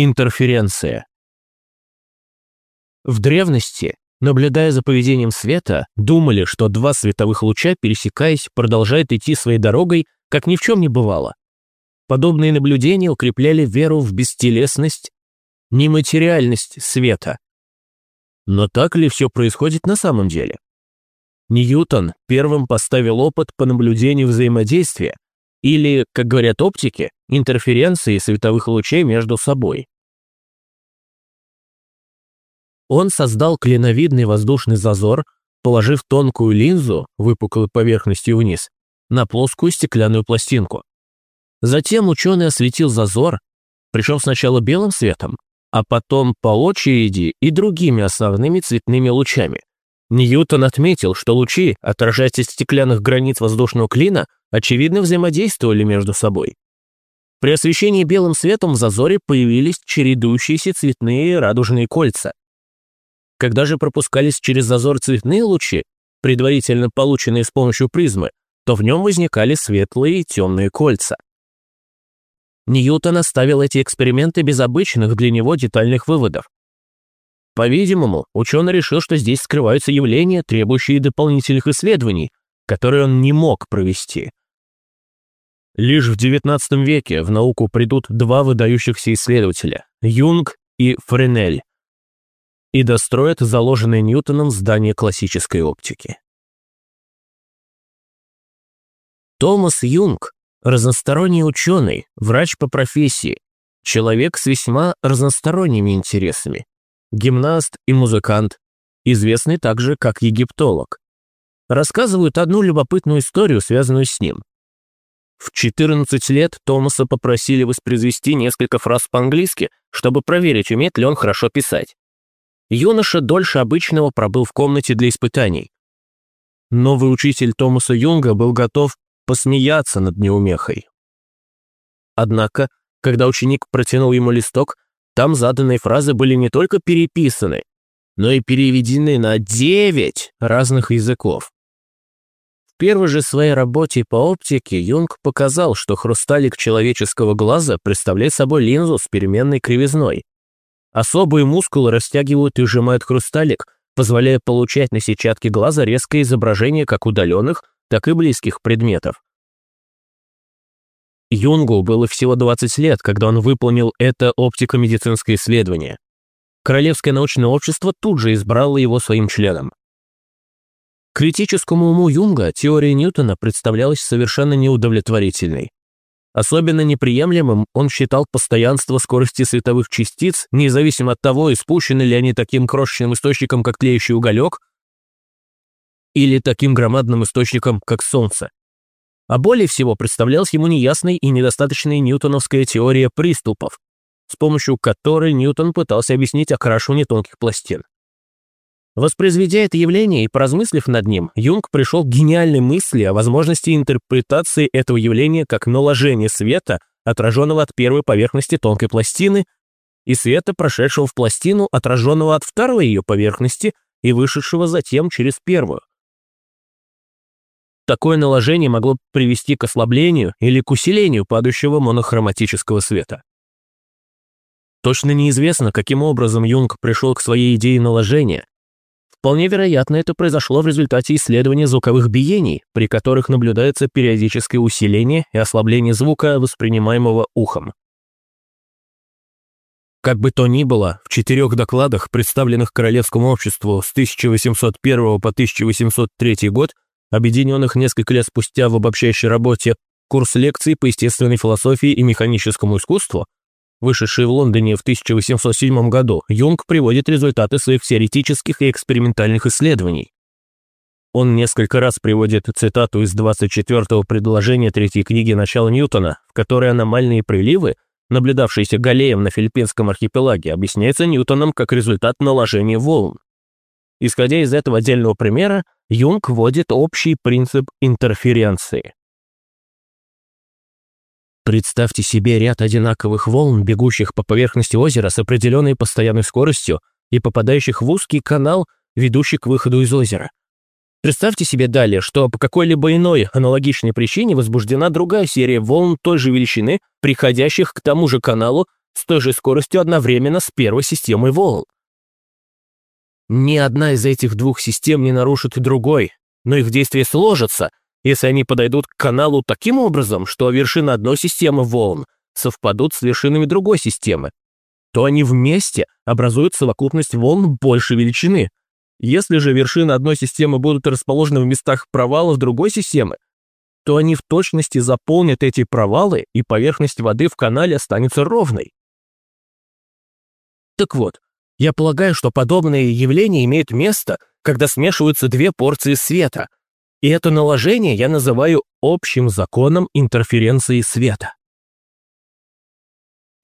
Интерференция. В древности, наблюдая за поведением света, думали, что два световых луча, пересекаясь, продолжают идти своей дорогой, как ни в чем не бывало. Подобные наблюдения укрепляли веру в бестелесность, нематериальность света. Но так ли все происходит на самом деле? Ньютон первым поставил опыт по наблюдению взаимодействия, или, как говорят оптики, интерференции световых лучей между собой. Он создал клиновидный воздушный зазор, положив тонкую линзу, выпуклой поверхностью вниз, на плоскую стеклянную пластинку. Затем ученый осветил зазор, причем сначала белым светом, а потом по очереди и другими основными цветными лучами. Ньютон отметил, что лучи, отражаясь от стеклянных границ воздушного клина, очевидно взаимодействовали между собой. При освещении белым светом в зазоре появились чередующиеся цветные радужные кольца. Когда же пропускались через зазор цветные лучи, предварительно полученные с помощью призмы, то в нем возникали светлые и темные кольца. Ньютон оставил эти эксперименты без обычных для него детальных выводов. По-видимому, ученый решил, что здесь скрываются явления, требующие дополнительных исследований, которые он не мог провести. Лишь в XIX веке в науку придут два выдающихся исследователя – Юнг и Френель, и достроят заложенное Ньютоном здание классической оптики. Томас Юнг – разносторонний ученый, врач по профессии, человек с весьма разносторонними интересами, гимнаст и музыкант, известный также как египтолог. Рассказывают одну любопытную историю, связанную с ним. В 14 лет Томаса попросили воспроизвести несколько фраз по-английски, чтобы проверить, умеет ли он хорошо писать. Юноша дольше обычного пробыл в комнате для испытаний. Новый учитель Томаса Юнга был готов посмеяться над неумехой. Однако, когда ученик протянул ему листок, там заданные фразы были не только переписаны, но и переведены на 9 разных языков. Первой же своей работе по оптике Юнг показал, что хрусталик человеческого глаза представляет собой линзу с переменной кривизной, Особые мускулы растягивают и сжимают хрусталик, позволяя получать на сетчатке глаза резкое изображение как удаленных, так и близких предметов. Юнгу было всего 20 лет, когда он выполнил это оптико-медицинское исследование. Королевское научное общество тут же избрало его своим членом. Критическому уму Юнга теория Ньютона представлялась совершенно неудовлетворительной. Особенно неприемлемым он считал постоянство скорости световых частиц, независимо от того, испущены ли они таким крошечным источником, как тлеющий уголек, или таким громадным источником, как Солнце. А более всего представлялась ему неясной и недостаточной ньютоновская теория приступов, с помощью которой Ньютон пытался объяснить окрашивание тонких пластин. Воспроизведя это явление и поразмыслив над ним, Юнг пришел к гениальной мысли о возможности интерпретации этого явления как наложение света, отраженного от первой поверхности тонкой пластины, и света, прошедшего в пластину, отраженного от второй ее поверхности и вышедшего затем через первую. Такое наложение могло привести к ослаблению или к усилению падающего монохроматического света. Точно неизвестно, каким образом Юнг пришел к своей идее наложения, Вполне вероятно, это произошло в результате исследования звуковых биений, при которых наблюдается периодическое усиление и ослабление звука, воспринимаемого ухом. Как бы то ни было, в четырех докладах, представленных Королевскому обществу с 1801 по 1803 год, объединенных несколько лет спустя в обобщающей работе «Курс лекций по естественной философии и механическому искусству», вышедший в Лондоне в 1807 году, Юнг приводит результаты своих теоретических и экспериментальных исследований. Он несколько раз приводит цитату из 24-го предложения третьей книги «Начало Ньютона», в которой аномальные приливы, наблюдавшиеся Галлеем на филиппинском архипелаге, объясняются Ньютоном как результат наложения волн. Исходя из этого отдельного примера, Юнг вводит общий принцип интерференции. Представьте себе ряд одинаковых волн, бегущих по поверхности озера с определенной постоянной скоростью и попадающих в узкий канал, ведущий к выходу из озера. Представьте себе далее, что по какой-либо иной аналогичной причине возбуждена другая серия волн той же величины, приходящих к тому же каналу с той же скоростью одновременно с первой системой волн. Ни одна из этих двух систем не нарушит другой, но их действия сложатся, если они подойдут к каналу таким образом, что вершины одной системы волн совпадут с вершинами другой системы, то они вместе образуют совокупность волн большей величины. Если же вершины одной системы будут расположены в местах провалов другой системы, то они в точности заполнят эти провалы, и поверхность воды в канале останется ровной. Так вот, я полагаю, что подобные явления имеют место, когда смешиваются две порции света, и это наложение я называю общим законом интерференции света.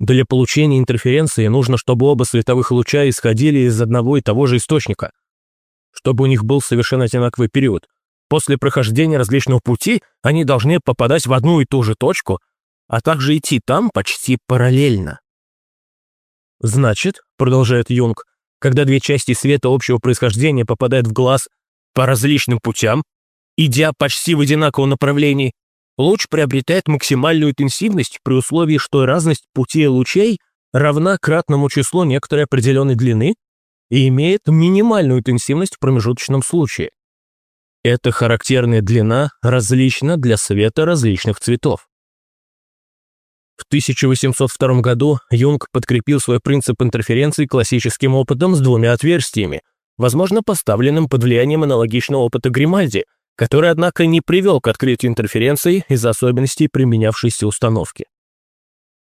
Для получения интерференции нужно, чтобы оба световых луча исходили из одного и того же источника, чтобы у них был совершенно одинаковый период. После прохождения различного пути они должны попадать в одну и ту же точку, а также идти там почти параллельно. Значит, продолжает Юнг, когда две части света общего происхождения попадают в глаз по различным путям, идя почти в одинаковом направлении, луч приобретает максимальную интенсивность при условии, что разность путей лучей равна кратному числу некоторой определенной длины и имеет минимальную интенсивность в промежуточном случае. Эта характерная длина различна для света различных цветов. В 1802 году Юнг подкрепил свой принцип интерференции классическим опытом с двумя отверстиями, возможно, поставленным под влиянием аналогичного опыта Гримальди, который, однако, не привел к открытию интерференции из-за особенностей применявшейся установки.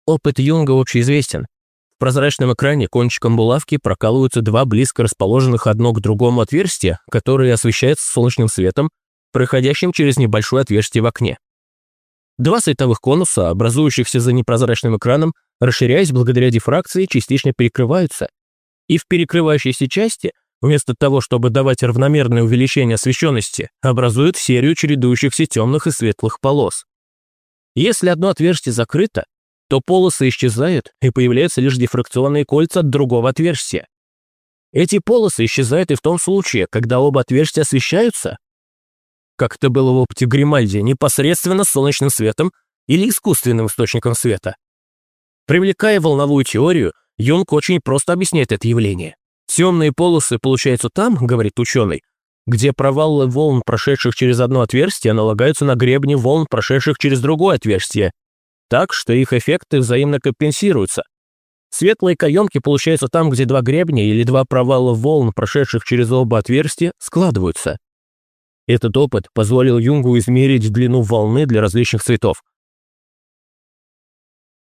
Опыт Юнга общеизвестен. В прозрачном экране кончиком булавки прокалываются два близко расположенных одно к другому отверстия, которые освещаются солнечным светом, проходящим через небольшое отверстие в окне. Два световых конуса, образующихся за непрозрачным экраном, расширяясь благодаря дифракции, частично перекрываются, и в перекрывающейся части, вместо того, чтобы давать равномерное увеличение освещенности, образуют серию чередующихся темных и светлых полос. Если одно отверстие закрыто, то полосы исчезают, и появляются лишь дифракционные кольца от другого отверстия. Эти полосы исчезают и в том случае, когда оба отверстия освещаются, как это было в опыте Гримальди, непосредственно солнечным светом или искусственным источником света. Привлекая волновую теорию, Юнг очень просто объясняет это явление. Темные полосы получаются там, говорит ученый, где провалы волн, прошедших через одно отверстие, налагаются на гребни волн, прошедших через другое отверстие, так, что их эффекты взаимно компенсируются. Светлые каемки получаются там, где два гребня или два провала волн, прошедших через оба отверстия, складываются. Этот опыт позволил Юнгу измерить длину волны для различных цветов.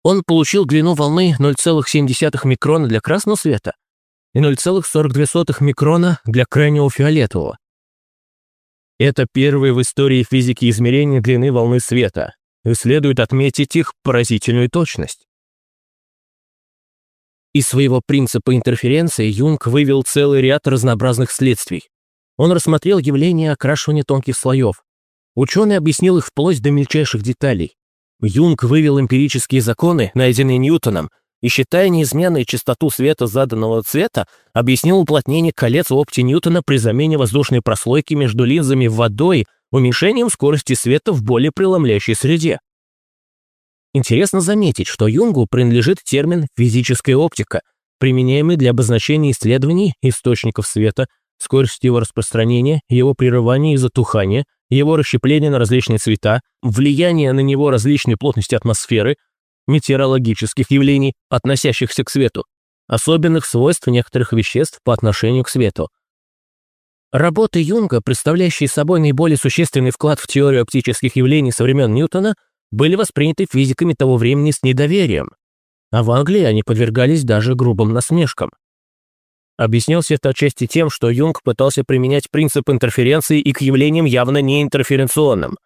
Он получил длину волны 0,7 микрона для красного света и 0,42 микрона для крайнего фиолетового. Это первые в истории физики измерения длины волны света, и следует отметить их поразительную точность. Из своего принципа интерференции Юнг вывел целый ряд разнообразных следствий. Он рассмотрел явление окрашивания тонких слоев. Ученый объяснил их вплоть до мельчайших деталей. Юнг вывел эмпирические законы, найденные Ньютоном, и, считая неизменной частоту света заданного цвета, объяснил уплотнение колец в опте Ньютона при замене воздушной прослойки между линзами водой уменьшением скорости света в более преломляющей среде. Интересно заметить, что Юнгу принадлежит термин «физическая оптика», применяемый для обозначения исследований источников света скорость его распространения, его прерывания и затухания, его расщепление на различные цвета, влияние на него различной плотности атмосферы, метеорологических явлений, относящихся к свету, особенных свойств некоторых веществ по отношению к свету. Работы Юнга, представляющие собой наиболее существенный вклад в теорию оптических явлений со времен Ньютона, были восприняты физиками того времени с недоверием, а в Англии они подвергались даже грубым насмешкам. Объяснялся это отчасти тем, что Юнг пытался применять принцип интерференции и к явлениям явно не интерференционным.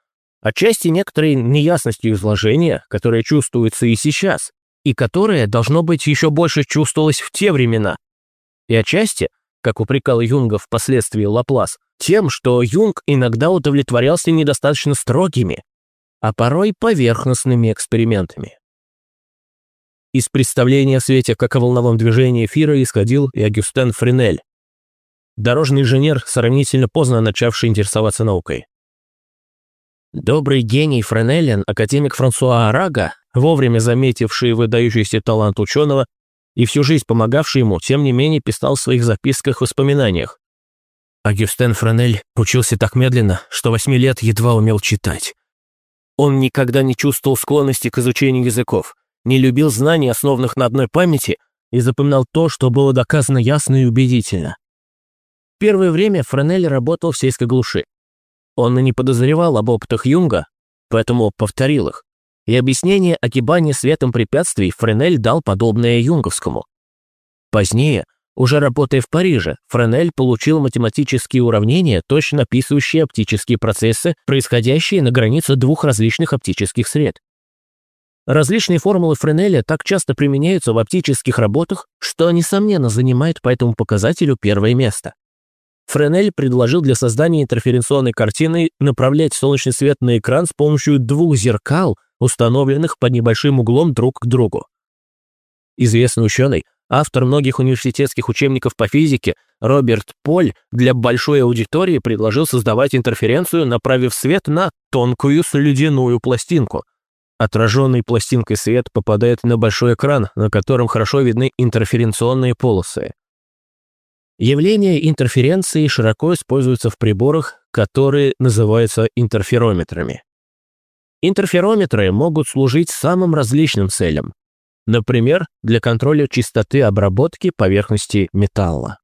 Отчасти некоторой неясностью изложения, которая чувствуется и сейчас, и которая, должно быть, еще больше чувствовалась в те времена. И отчасти, как упрекал Юнга впоследствии Лаплас, тем, что Юнг иногда удовлетворялся недостаточно строгими, а порой поверхностными экспериментами. Из представления о свете как о волновом движении эфира исходил и Агюстен Френель, дорожный инженер, сравнительно поздно начавший интересоваться наукой. Добрый гений Френелен, академик Франсуа Арага, вовремя заметивший выдающийся талант ученого и всю жизнь помогавший ему, тем не менее писал в своих записках-воспоминаниях. Агюстен Френель учился так медленно, что восьми лет едва умел читать. Он никогда не чувствовал склонности к изучению языков, не любил знаний, основанных на одной памяти, и запоминал то, что было доказано ясно и убедительно. Первое время Френель работал в сельской глуши. Он и не подозревал об опытах Юнга, поэтому повторил их. И объяснение огибания светом препятствий Френель дал подобное юнговскому. Позднее, уже работая в Париже, Френель получил математические уравнения, точно описывающие оптические процессы, происходящие на границе двух различных оптических сред. Различные формулы Френеля так часто применяются в оптических работах, что, несомненно, занимает по этому показателю первое место. Френель предложил для создания интерференционной картины направлять солнечный свет на экран с помощью двух зеркал, установленных под небольшим углом друг к другу. Известный ученый, автор многих университетских учебников по физике, Роберт Поль для большой аудитории предложил создавать интерференцию, направив свет на тонкую слюдяную пластинку. Отраженный пластинкой свет попадает на большой экран, на котором хорошо видны интерференционные полосы. Явление интерференции широко используется в приборах, которые называются интерферометрами. Интерферометры могут служить самым различным целям. Например, для контроля частоты обработки поверхности металла.